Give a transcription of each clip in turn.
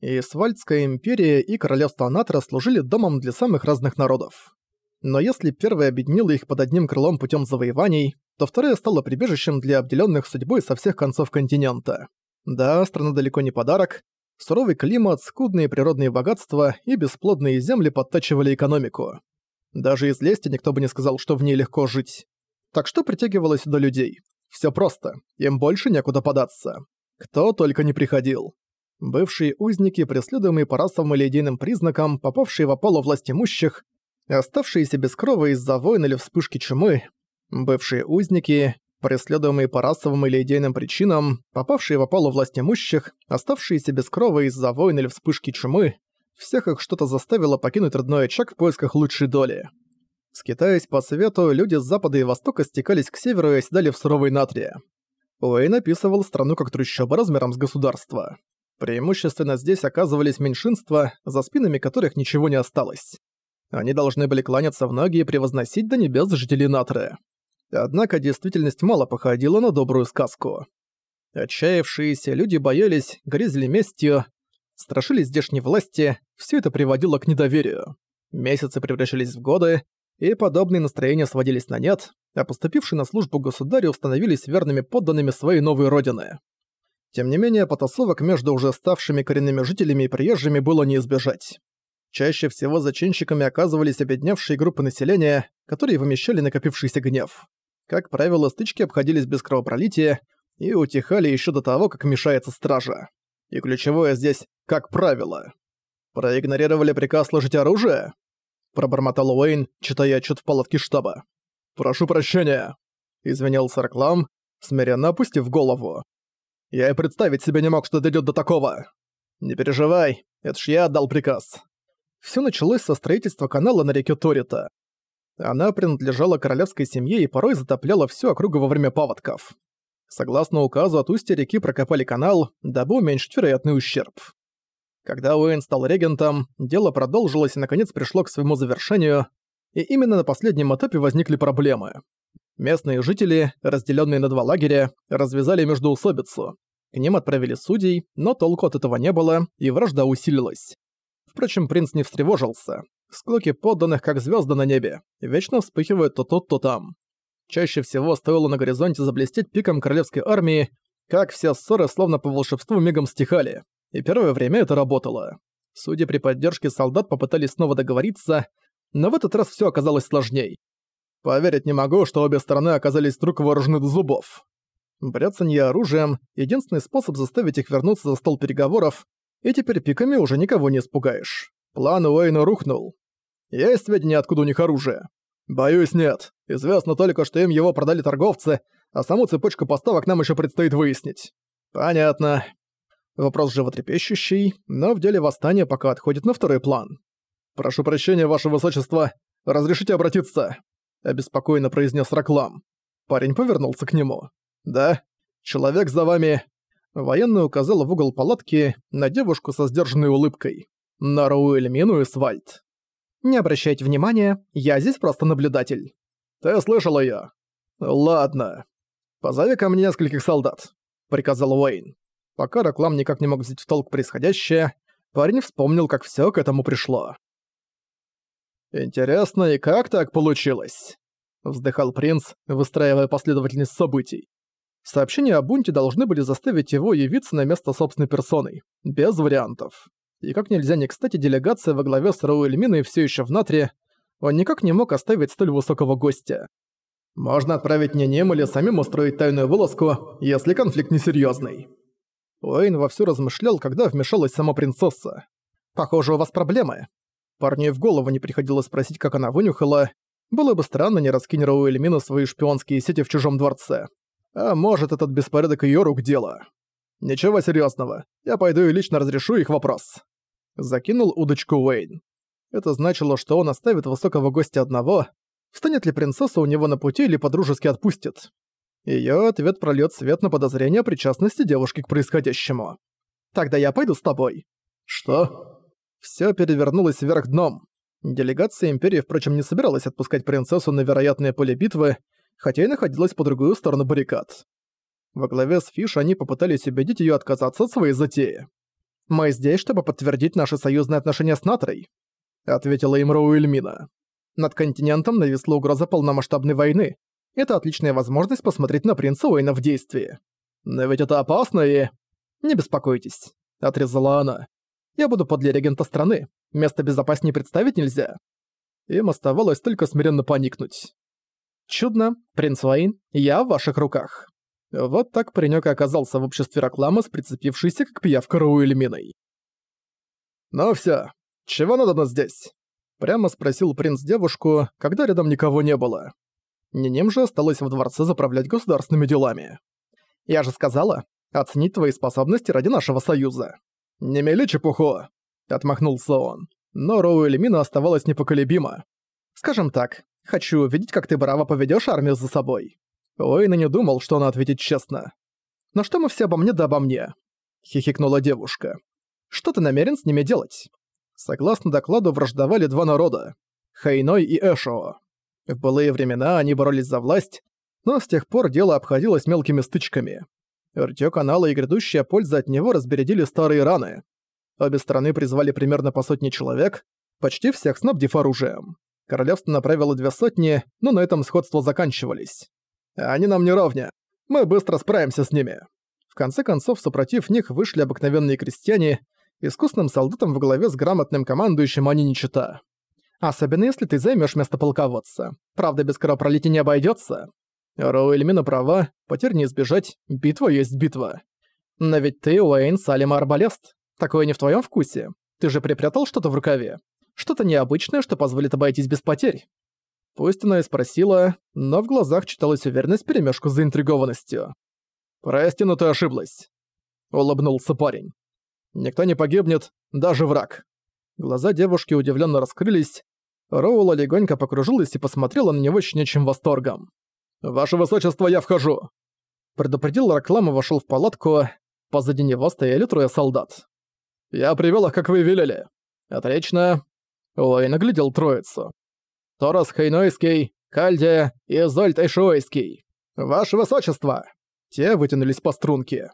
И Свальдская империя и королевство Натра служили домом для самых разных народов. Но если первая объединила их под одним крылом путем завоеваний, то вторая стала прибежищем для обделенных судьбой со всех концов континента. Да, страна далеко не подарок. Суровый климат, скудные природные богатства и бесплодные земли подтачивали экономику. Даже из лести никто бы не сказал, что в ней легко жить. Так что притягивало сюда людей? Все просто. Им больше некуда податься. Кто только не приходил. Бывшие узники, преследуемые по расовым или идейным признакам, попавшие в опалу власть имущих, оставшиеся без крови из-за войн или вспышки чумы, бывшие узники, преследуемые по расовым или идейным причинам, попавшие в опалу власть имущих, оставшиеся без крови из-за войн или вспышки чумы, всех их что-то заставило покинуть родной очаг в поисках лучшей доли. Скитаясь по свету, люди с запада и востока стекались к северу и оседали в суровой натрия. Уэйн описывал страну как трущоба размером с государство. Преимущественно здесь оказывались меньшинства, за спинами которых ничего не осталось. Они должны были кланяться в ноги и превозносить до небес жителей Натры. Однако действительность мало походила на добрую сказку. Отчаявшиеся люди боялись, грезили местью, страшились здешней власти, все это приводило к недоверию. Месяцы превращались в годы, и подобные настроения сводились на нет, а поступившие на службу государю становились верными подданными своей новой родины. Тем не менее, потасовок между уже ставшими коренными жителями и приезжими было не избежать. Чаще всего зачинщиками оказывались обедневшие группы населения, которые вымещали накопившийся гнев. Как правило, стычки обходились без кровопролития и утихали еще до того, как мешается стража. И ключевое здесь «как правило». «Проигнорировали приказ сложить оружие?» Пробормотал Уэйн, читая отчет в палатке штаба. «Прошу прощения», — извинялся Раклам, смиренно опустив голову. «Я и представить себе не мог, что дойдет до такого. Не переживай, это ж я отдал приказ. Все началось со строительства канала на реке Торита. Она принадлежала королевской семье и порой затопляла всю округу во время паводков. Согласно указу, от устья реки прокопали канал, дабы уменьшить вероятный ущерб. Когда Уэйн стал регентом, дело продолжилось и наконец пришло к своему завершению, и именно на последнем этапе возникли проблемы. Местные жители, разделенные на два лагеря, развязали междоусобицу. К ним отправили судей, но толку от этого не было, и вражда усилилась. Впрочем, принц не встревожился. Склоки подданных, как звезды на небе, вечно вспыхивают то тут, то там. Чаще всего стоило на горизонте заблестеть пиком королевской армии, как все ссоры словно по волшебству мигом стихали. И первое время это работало. Судя при поддержке солдат попытались снова договориться, но в этот раз все оказалось сложней. Поверить не могу, что обе стороны оказались вдруг вооружены до зубов. Бряцанье оружием — единственный способ заставить их вернуться за стол переговоров, и теперь пиками уже никого не испугаешь. План Уэйна рухнул. Есть сведения, откуда у них оружие? Боюсь, нет. Известно только, что им его продали торговцы, а саму цепочку поставок нам еще предстоит выяснить. Понятно. Вопрос животрепещущий, но в деле восстания пока отходит на второй план. «Прошу прощения, ваше высочество. Разрешите обратиться?» Обеспокоенно произнес Раклам. Парень повернулся к нему. «Да? Человек за вами Военный указал в угол палатки на девушку со сдержанной улыбкой. На Руэльмину и Свальд. «Не обращайте внимания, я здесь просто наблюдатель». «Ты слышал её?» «Ладно. Позови ко мне нескольких солдат», — приказал Уэйн. Пока Раклам никак не мог взять в толк происходящее, парень вспомнил, как всё к этому пришло. «Интересно, и как так получилось?» — вздыхал принц, выстраивая последовательность событий. Сообщения о бунте должны были заставить его явиться на место собственной персоной, без вариантов. И как нельзя не кстати, делегация во главе с Рауэльминой все еще в Натре, он никак не мог оставить столь высокого гостя. Можно отправить не ним или самим устроить тайную вылазку, если конфликт несерьезный. Уэйн вовсю размышлял, когда вмешалась сама принцесса. «Похоже, у вас проблемы». Парню в голову не приходилось спросить, как она вынюхала. Было бы странно, не раскинь Рауэльмина свои шпионские сети в чужом дворце. А может, этот беспорядок её рук дело. Ничего серьёзного. Я пойду и лично разрешу их вопрос. Закинул удочку Уэйн. Это значило, что он оставит высокого гостя одного. Встанет ли принцесса у него на пути или подружески отпустит? Её ответ прольёт свет на подозрение причастности девушки к происходящему. «Тогда я пойду с тобой». «Что?» Всё перевернулось вверх дном. Делегация Империи, впрочем, не собиралась отпускать принцессу на вероятное поле битвы, хотя и находилась по другую сторону баррикад. Во главе с Фиш они попытались убедить её отказаться от своей затеи. Мы здесь, чтобы подтвердить наши союзные отношения с Натрой», — ответила им Роуэльмина. «Над континентом нависла угроза полномасштабной войны. Это отличная возможность посмотреть на принца Уэйна в действии. Но ведь это опасно и...» «Не беспокойтесь», — отрезала она. «Я буду подле регента страны. Место безопаснее представить нельзя». Им оставалось только смиренно поникнуть. «Чудно, принц Уэйн, я в ваших руках». Вот так паренёк оказался в обществе рекламы с прицепившейся как пиявка Руэльминой. «Ну всё, чего надо нас здесь?» Прямо спросил принц девушку, когда рядом никого не было. Ниним же осталось в дворце заправлять государственными делами. «Я же сказала, оценить твои способности ради нашего союза». «Не мели чепуху!» — отмахнулся он. Но Роу Эльмина оставалась непоколебима. «Скажем так, хочу увидеть, как ты браво поведёшь армию за собой». Уэйн не думал, что она ответит честно. «Но что мы все обо мне да обо мне?» — хихикнула девушка. «Что ты намерен с ними делать?» Согласно докладу, враждовали два народа — Хайной и Эшо. В былые времена они боролись за власть, но с тех пор дело обходилось мелкими стычками. Ртё канала и грядущая польза от него разбередили старые раны. Обе стороны призвали примерно по сотне человек, почти всех снабдив оружием. Королевство направило две сотни, но на этом сходства заканчивались. Они нам не ровня. Мы быстро справимся с ними. В конце концов, супротив них вышли обыкновенные крестьяне, искусным солдатам в голове с грамотным командующим они не чита. Особенно если ты займешь место полководца. Правда, без кровопролития не обойдется. Роуэльмина права, потерь не избежать, битва есть битва. Но ведь ты, Уэйн, Салим Арбалест. Такое не в твоем вкусе. Ты же припрятал что-то в рукаве. Что-то необычное, что позволит обойтись без потерь. Пусть она и спросила, но в глазах читалась уверенность перемешку с заинтригованностью. «Прости, но ты ошиблась», — улыбнулся парень. «Никто не погибнет, даже враг». Глаза девушки удивленно раскрылись. Роула легонько покружилась и посмотрела на него щенячьим восторгом. «Ваше высочество, я вхожу!» Предупредил Раклам и вошел в палатку. Позади него стояли трое солдат. «Я привел их, как вы велели». «Отлично». Уэйн оглядел троицу. Торос Хайнойский, Кальдия и Зольд Эшуэйский. Ваше Высочество!» Те вытянулись по струнке.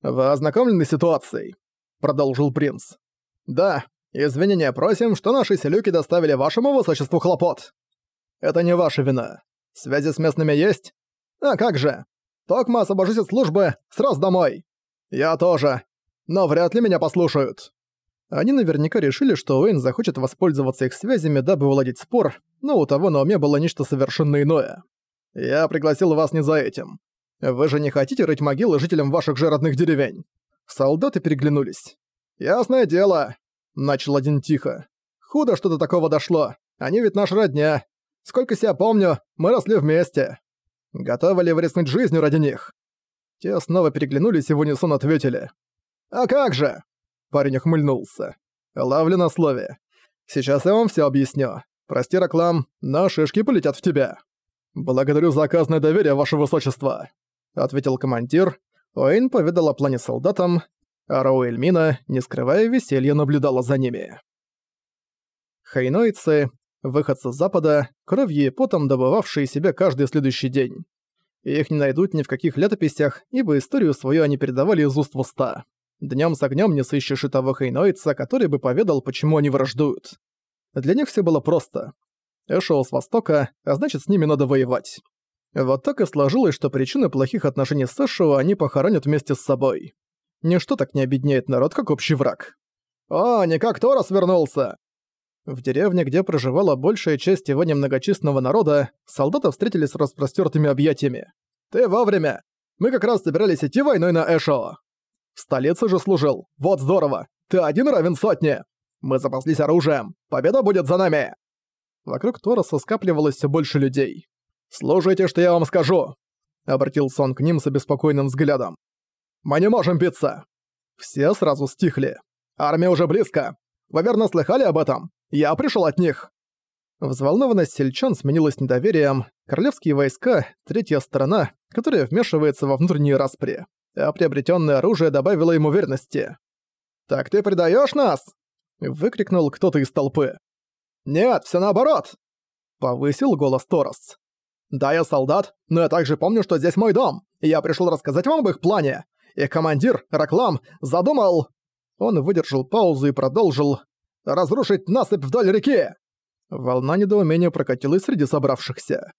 «Вы ознакомлены с ситуацией?» Продолжил принц. «Да, извинения просим, что наши селюки доставили вашему Высочеству хлопот. Это не ваша вина. Связи с местными есть? А как же? Токма освобожусь от службы, сразу домой. Я тоже. Но вряд ли меня послушают. Они наверняка решили, что Уэйн захочет воспользоваться их связями, дабы уладить спор, но у того на уме было нечто совершенно иное. «Я пригласил вас не за этим. Вы же не хотите рыть могилы жителям ваших же родных деревень?» Солдаты переглянулись. «Ясное дело», — начал один тихо. «Худо что до такого дошло. Они ведь наша родня. Сколько себя помню, мы росли вместе. Готовы ли вы рискнуть жизнью ради них?» Те снова переглянулись и в унисон ответили. «А как же?» Парень ухмыльнулся. «Ловлю на слове. Сейчас я вам все объясню. Прости, Раклам, но шишки полетят в тебя». «Благодарю за оказанное доверие, ваше высочество», — ответил командир. Уэйн поведал о плане солдатам, а Роуэльмина, не скрывая веселья, наблюдала за ними. Хайнойцы, выходцы с запада, кровью и потом добывавшие себя каждый следующий день. Их не найдут ни в каких летописях, ибо историю свою они передавали из уст в уста. Днём с огнём не сыщешь и того хейнойца, который бы поведал, почему они враждуют. Для них всё было просто. Эшоу с востока, а значит, с ними надо воевать. Вот так и сложилось, что причины плохих отношений с Эшоу они похоронят вместе с собой. Ничто так не объединяет народ, как общий враг. «О, не как Торос вернулся!» В деревне, где проживала большая часть его немногочисленного народа, солдаты встретились с распростёртыми объятиями. «Ты вовремя! Мы как раз собирались идти войной на Эшо!» В столице же служил. Вот здорово. Ты один равен сотне. Мы запаслись оружием. Победа будет за нами. Вокруг Тороса скапливалось все больше людей. «Слушайте, что я вам скажу!» Обратился он к ним с обеспокоенным взглядом. «Мы не можем биться!» Все сразу стихли. «Армия уже близко! Вы верно слыхали об этом? Я пришел от них!» Взволнованность сельчан сменилась недоверием. Королевские войска — третья сторона, которая вмешивается во внутренние распри а приобретенное оружие добавило ему уверенности. «Так ты предаешь нас?» — выкрикнул кто-то из толпы. «Нет, все наоборот!» — повысил голос Торос. «Да, я солдат, но я также помню, что здесь мой дом, и я пришел рассказать вам об их плане. Их командир, Раклам, задумал...» Он выдержал паузу и продолжил «Разрушить насыпь вдоль реки!» Волна недоумения прокатилась среди собравшихся.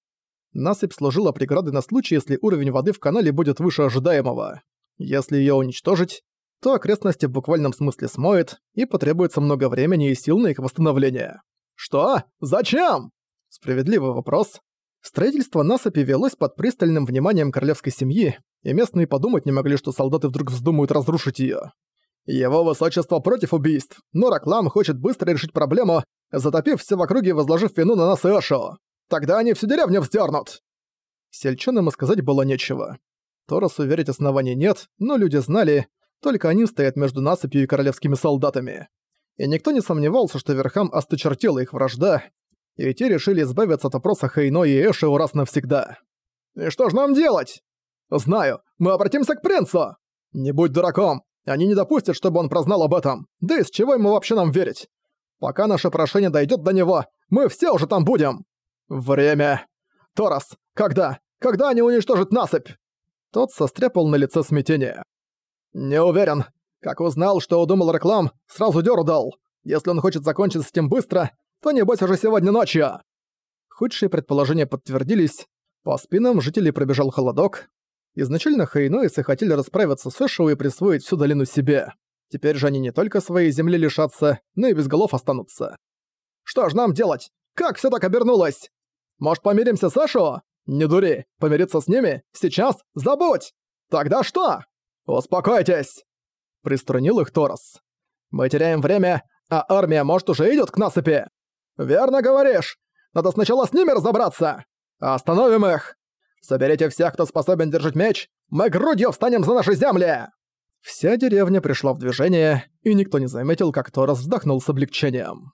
Насыпь служила преградой на случай, если уровень воды в канале будет выше ожидаемого. Если её уничтожить, то окрестности в буквальном смысле смоет, и потребуется много времени и сил на их восстановление. «Что? Зачем?» Справедливый вопрос. Строительство насыпи велось под пристальным вниманием королевской семьи, и местные подумать не могли, что солдаты вдруг вздумают разрушить её. Его высочество против убийств, но Раклам хочет быстро решить проблему, затопив все в округе и возложив вину на нас и Эшо. Тогда они всю деревню вздернут. Сельчанам и сказать было нечего. Торос уверить оснований нет, но люди знали, только они стоят между насыпью и королевскими солдатами. И никто не сомневался, что верхам осточертела их вражда, и те решили избавиться от опроса Хейно и Эшио раз навсегда. «И что ж нам делать?» «Знаю, мы обратимся к принцу!» «Не будь дураком! Они не допустят, чтобы он прознал об этом! Да из чего ему вообще нам верить? Пока наше прошение дойдет до него, мы все уже там будем!» «Время!» «Торос, когда? Когда они уничтожат насыпь?» Тот состряпал на лице смятение. «Не уверен. Как узнал, что удумал реклам, сразу дёру дал. Если он хочет закончить с этим быстро, то небось уже сегодня ночью!» Худшие предположения подтвердились. По спинам жителей пробежал холодок. Изначально Хайнойцы хотели расправиться с Эшоу и присвоить всю долину себе. Теперь же они не только своей земли лишатся, но и без голов останутся. «Что ж нам делать? Как все так обернулось? Может, помиримся с Эшоу? Не дури, помириться с ними? Сейчас? Забудь! Тогда что? Успокойтесь!» Приструнил их Торос. «Мы теряем время, а армия, может, уже идет к насыпи?» «Верно говоришь! Надо сначала с ними разобраться! Остановим их! Соберите всех, кто способен держать меч! Мы грудью встанем за наши земли!» Вся деревня пришла в движение, и никто не заметил, как Торос вздохнул с облегчением.